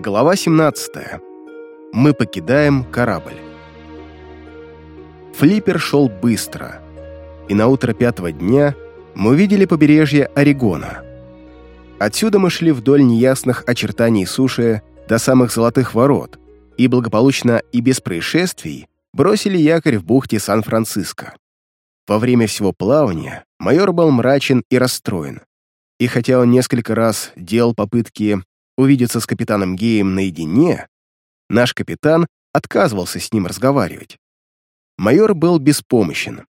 Глава 17. Мы покидаем корабль. Флиппер шел быстро, и на утро пятого дня мы увидели побережье Орегона. Отсюда мы шли вдоль неясных очертаний суши до самых Золотых ворот и благополучно и без происшествий бросили якорь в бухте Сан-Франциско. Во время всего плавания майор был мрачен и расстроен. И хотя он несколько раз делал попытки увидеться с капитаном Геем наедине, наш капитан отказывался с ним разговаривать. Майор был беспомощен,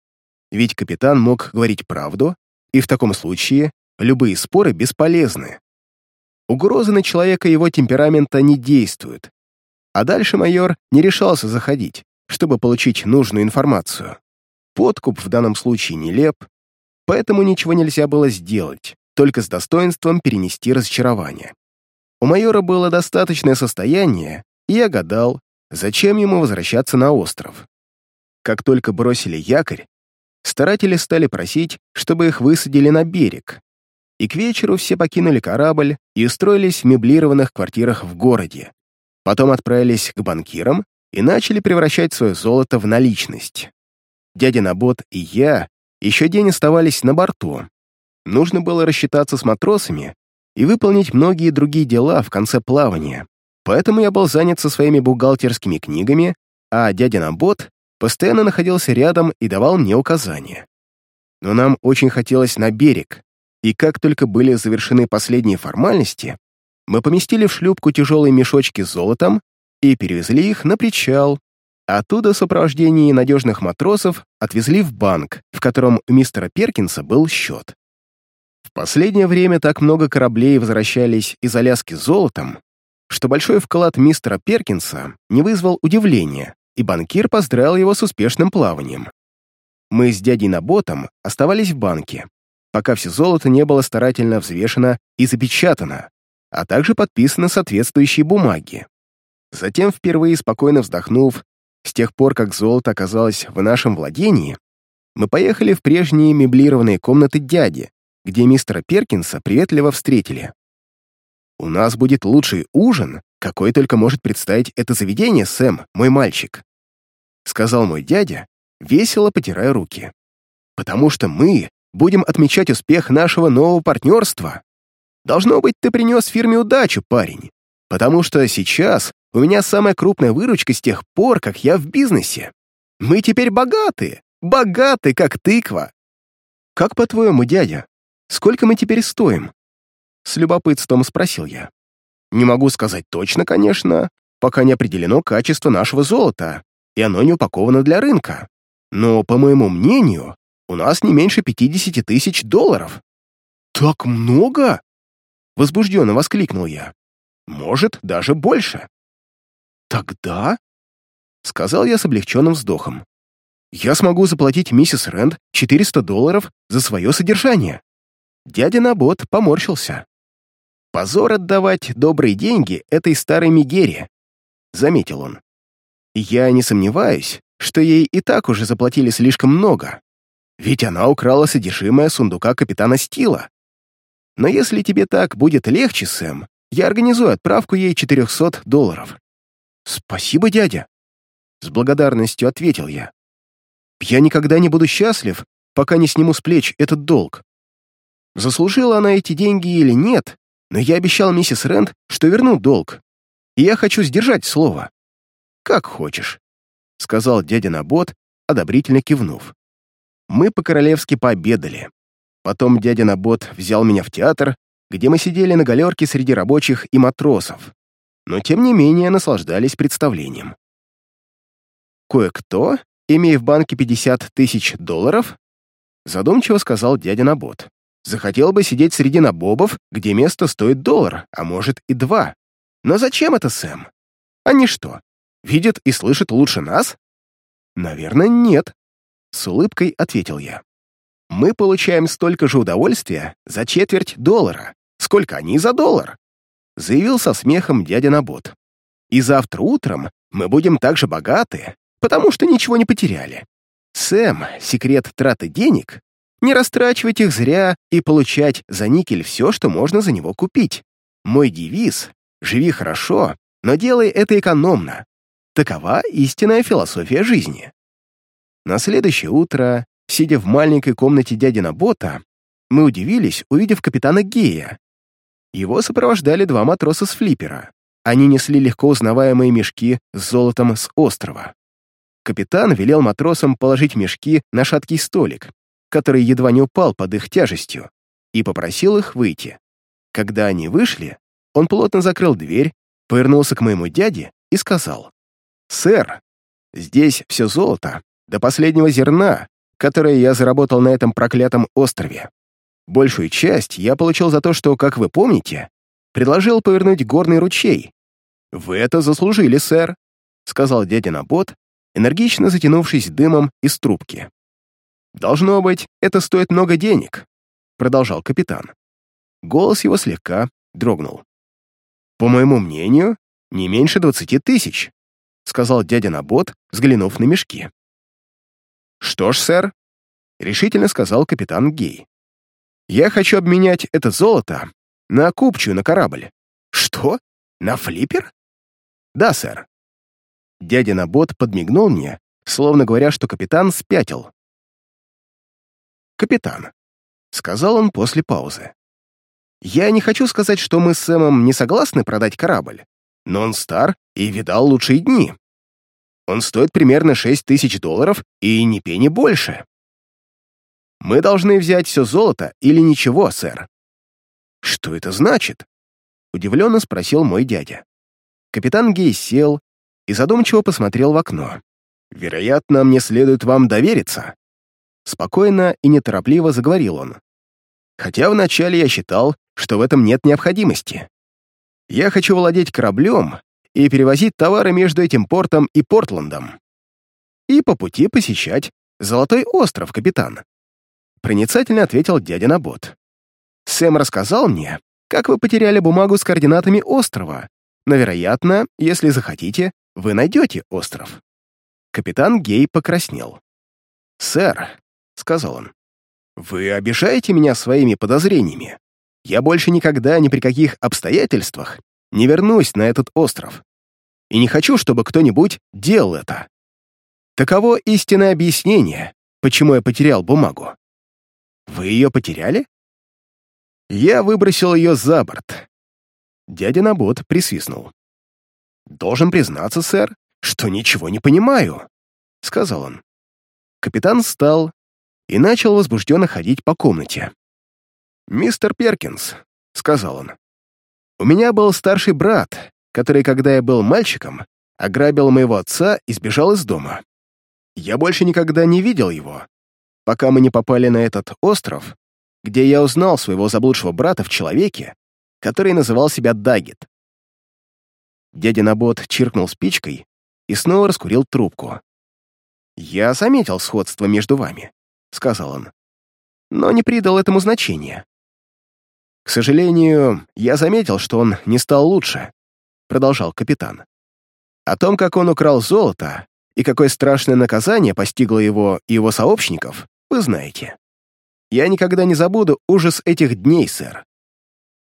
ведь капитан мог говорить правду, и в таком случае любые споры бесполезны. Угрозы на человека его темперамента не действуют, а дальше майор не решался заходить, чтобы получить нужную информацию. Подкуп в данном случае нелеп, поэтому ничего нельзя было сделать, только с достоинством перенести разочарование. У майора было достаточное состояние, и я гадал, зачем ему возвращаться на остров. Как только бросили якорь, старатели стали просить, чтобы их высадили на берег, и к вечеру все покинули корабль и устроились в меблированных квартирах в городе. Потом отправились к банкирам и начали превращать свое золото в наличность. Дядя Набот и я еще день оставались на борту. Нужно было рассчитаться с матросами и выполнить многие другие дела в конце плавания. Поэтому я был занят со своими бухгалтерскими книгами, а дядя Набот постоянно находился рядом и давал мне указания. Но нам очень хотелось на берег, и как только были завершены последние формальности, мы поместили в шлюпку тяжелые мешочки с золотом и перевезли их на причал. Оттуда в сопровождении надежных матросов отвезли в банк, в котором у мистера Перкинса был счет. Последнее время так много кораблей возвращались из Аляски с золотом, что большой вклад мистера Перкинса не вызвал удивления, и банкир поздравил его с успешным плаванием. Мы с дядей Наботом оставались в банке, пока все золото не было старательно взвешено и запечатано, а также подписаны соответствующие бумаги. Затем, впервые спокойно вздохнув, с тех пор, как золото оказалось в нашем владении, мы поехали в прежние меблированные комнаты дяди, где мистера Перкинса приветливо встретили. «У нас будет лучший ужин, какой только может представить это заведение, Сэм, мой мальчик», сказал мой дядя, весело потирая руки. «Потому что мы будем отмечать успех нашего нового партнерства. Должно быть, ты принес фирме удачу, парень, потому что сейчас у меня самая крупная выручка с тех пор, как я в бизнесе. Мы теперь богаты, богаты, как тыква». «Как по-твоему, дядя, Сколько мы теперь стоим?» С любопытством спросил я. «Не могу сказать точно, конечно, пока не определено качество нашего золота, и оно не упаковано для рынка. Но, по моему мнению, у нас не меньше 50 тысяч долларов». «Так много?» Возбужденно воскликнул я. «Может, даже больше». «Тогда?» Сказал я с облегченным вздохом. «Я смогу заплатить миссис Рэнд 400 долларов за свое содержание». Дядя Набот поморщился. «Позор отдавать добрые деньги этой старой Мегере», — заметил он. «Я не сомневаюсь, что ей и так уже заплатили слишком много, ведь она украла содержимое сундука капитана Стила. Но если тебе так будет легче, Сэм, я организую отправку ей 400 долларов». «Спасибо, дядя», — с благодарностью ответил я. «Я никогда не буду счастлив, пока не сниму с плеч этот долг. Заслужила она эти деньги или нет, но я обещал миссис Рэнд, что верну долг. И я хочу сдержать слово. «Как хочешь», — сказал дядя Набот, одобрительно кивнув. Мы по-королевски пообедали. Потом дядя Набот взял меня в театр, где мы сидели на галерке среди рабочих и матросов, но тем не менее наслаждались представлением. «Кое-кто, имея в банке 50 тысяч долларов, задумчиво сказал дядя Набот, захотел бы сидеть среди набобов, где место стоит доллар, а может и два. Но зачем это, Сэм? Они что, видят и слышат лучше нас? Наверное, нет. С улыбкой ответил я. Мы получаем столько же удовольствия за четверть доллара, сколько они за доллар, заявил со смехом дядя Набот. И завтра утром мы будем так же богаты, потому что ничего не потеряли. Сэм, секрет траты денег не растрачивать их зря и получать за никель все, что можно за него купить. Мой девиз живи хорошо, но делай это экономно. Такова истинная философия жизни. На следующее утро, сидя в маленькой комнате дядина Бота, мы удивились, увидев капитана Гея. Его сопровождали два матроса с флиппера. Они несли легко узнаваемые мешки с золотом с острова. Капитан велел матросам положить мешки на шаткий столик, который едва не упал под их тяжестью, и попросил их выйти. Когда они вышли, он плотно закрыл дверь, повернулся к моему дяде и сказал, «Сэр, здесь все золото, до последнего зерна, которое я заработал на этом проклятом острове. Большую часть я получил за то, что, как вы помните, предложил повернуть горный ручей. Вы это заслужили, сэр», — сказал дядя Набот, энергично затянувшись дымом из трубки. «Должно быть, это стоит много денег», — продолжал капитан. Голос его слегка дрогнул. «По моему мнению, не меньше двадцати тысяч», — сказал дядя Набот, взглянув на мешки. «Что ж, сэр», — решительно сказал капитан Гей. «Я хочу обменять это золото на купчую на корабль». «Что? На флиппер?» «Да, сэр». Дядя Набот подмигнул мне, словно говоря, что капитан спятил. «Капитан», — сказал он после паузы. «Я не хочу сказать, что мы с Сэмом не согласны продать корабль, но он стар и видал лучшие дни. Он стоит примерно 6 тысяч долларов и ни пени больше. Мы должны взять все золото или ничего, сэр». «Что это значит?» — удивленно спросил мой дядя. Капитан Гей сел и задумчиво посмотрел в окно. «Вероятно, мне следует вам довериться», Спокойно и неторопливо заговорил он. Хотя вначале я считал, что в этом нет необходимости. Я хочу владеть кораблем и перевозить товары между этим портом и Портландом. И по пути посещать Золотой остров, капитан. Проницательно ответил дядя Набот. Сэм рассказал мне, как вы потеряли бумагу с координатами острова, но, вероятно, если захотите, вы найдете остров. Капитан Гей покраснел. «Сэр, — сказал он. «Вы обижаете меня своими подозрениями. Я больше никогда ни при каких обстоятельствах не вернусь на этот остров. И не хочу, чтобы кто-нибудь делал это. Таково истинное объяснение, почему я потерял бумагу. Вы ее потеряли? Я выбросил ее за борт. Дядя Набот присвистнул. «Должен признаться, сэр, что ничего не понимаю», — сказал он. Капитан встал и начал возбужденно ходить по комнате. «Мистер Перкинс», — сказал он, — «у меня был старший брат, который, когда я был мальчиком, ограбил моего отца и сбежал из дома. Я больше никогда не видел его, пока мы не попали на этот остров, где я узнал своего заблудшего брата в человеке, который называл себя Дагет. Дядя Набот чиркнул спичкой и снова раскурил трубку. «Я заметил сходство между вами. — сказал он, но не придал этому значения. «К сожалению, я заметил, что он не стал лучше», — продолжал капитан. «О том, как он украл золото и какое страшное наказание постигло его и его сообщников, вы знаете. Я никогда не забуду ужас этих дней, сэр.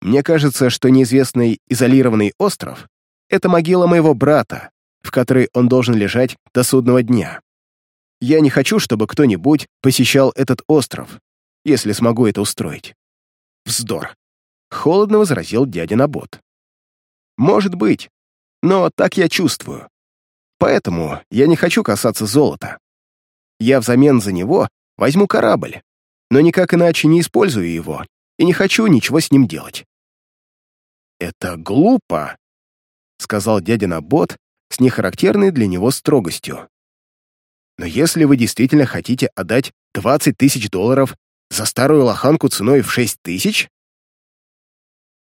Мне кажется, что неизвестный изолированный остров — это могила моего брата, в которой он должен лежать до судного дня. Я не хочу, чтобы кто-нибудь посещал этот остров, если смогу это устроить. Вздор. Холодно возразил дядя Набот. Может быть, но так я чувствую. Поэтому я не хочу касаться золота. Я взамен за него возьму корабль, но никак иначе не использую его и не хочу ничего с ним делать. «Это глупо», — сказал дядя Набот с нехарактерной для него строгостью. Но если вы действительно хотите отдать 20 тысяч долларов за старую лоханку ценой в 6 тысяч,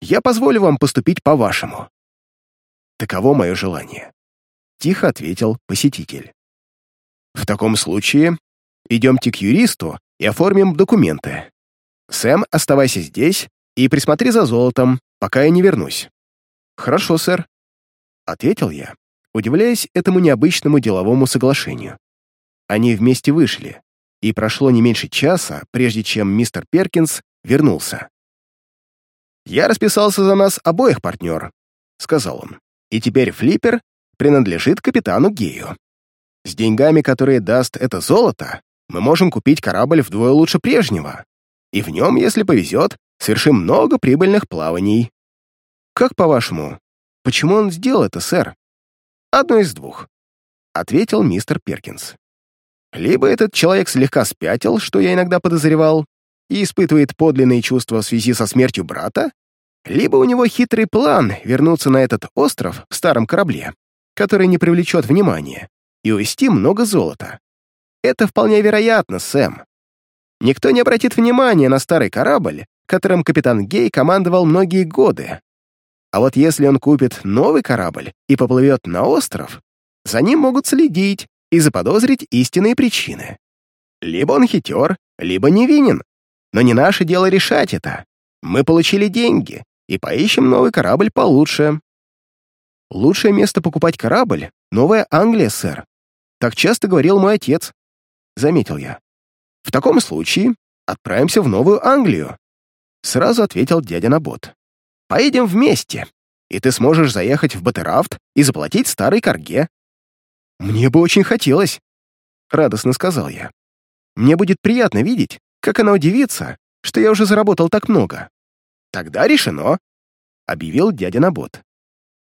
я позволю вам поступить по-вашему. Таково мое желание. Тихо ответил посетитель. В таком случае идемте к юристу и оформим документы. Сэм, оставайся здесь и присмотри за золотом, пока я не вернусь. Хорошо, сэр. Ответил я, удивляясь этому необычному деловому соглашению. Они вместе вышли, и прошло не меньше часа, прежде чем мистер Перкинс вернулся. «Я расписался за нас обоих, партнер», сказал он. «И теперь флиппер принадлежит капитану Гею. С деньгами, которые даст это золото, мы можем купить корабль вдвое лучше прежнего, и в нем, если повезет, совершим много прибыльных плаваний. Как по-вашему, почему он сделал это, сэр? Одно из двух, — ответил мистер Перкинс. Либо этот человек слегка спятил, что я иногда подозревал, и испытывает подлинные чувства в связи со смертью брата, либо у него хитрый план вернуться на этот остров в старом корабле, который не привлечет внимания, и увезти много золота. Это вполне вероятно, Сэм. Никто не обратит внимания на старый корабль, которым капитан Гей командовал многие годы. А вот если он купит новый корабль и поплывет на остров, за ним могут следить и заподозрить истинные причины. Либо он хитер, либо невинен. Но не наше дело решать это. Мы получили деньги и поищем новый корабль получше. Лучшее место покупать корабль — Новая Англия, сэр. Так часто говорил мой отец, — заметил я. В таком случае отправимся в Новую Англию, — сразу ответил дядя Набот. Поедем вместе, и ты сможешь заехать в Батерафт и заплатить старой корге. Мне бы очень хотелось, — радостно сказал я. Мне будет приятно видеть, как она удивится, что я уже заработал так много. Тогда решено, — объявил дядя Набот.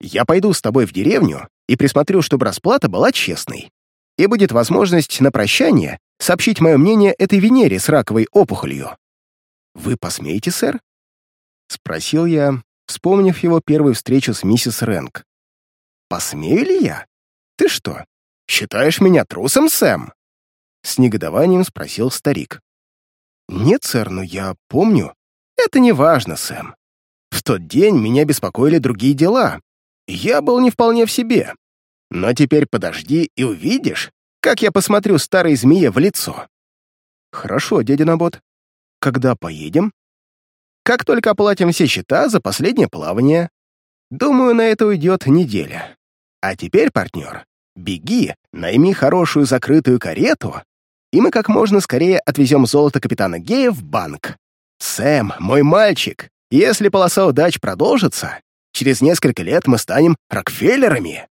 Я пойду с тобой в деревню и присмотрю, чтобы расплата была честной. И будет возможность на прощание сообщить мое мнение этой Венере с раковой опухолью. «Вы посмеете, сэр?» — спросил я, вспомнив его первую встречу с миссис Рэнк. «Посмею ли я? Ты что, считаешь меня трусом, Сэм?» С негодованием спросил старик. «Нет, сэр, но я помню. Это не важно, Сэм. В тот день меня беспокоили другие дела, я был не вполне в себе. Но теперь подожди и увидишь, как я посмотрю старой змее в лицо. Хорошо, дядя Набот. Когда поедем? Как только оплатим все счета за последнее плавание. Думаю, на это уйдет неделя. А теперь, партнер, беги, найми хорошую закрытую карету, и мы как можно скорее отвезем золото капитана Гея в банк. Сэм, мой мальчик, если полоса удач продолжится, Через несколько лет мы станем Рокфеллерами.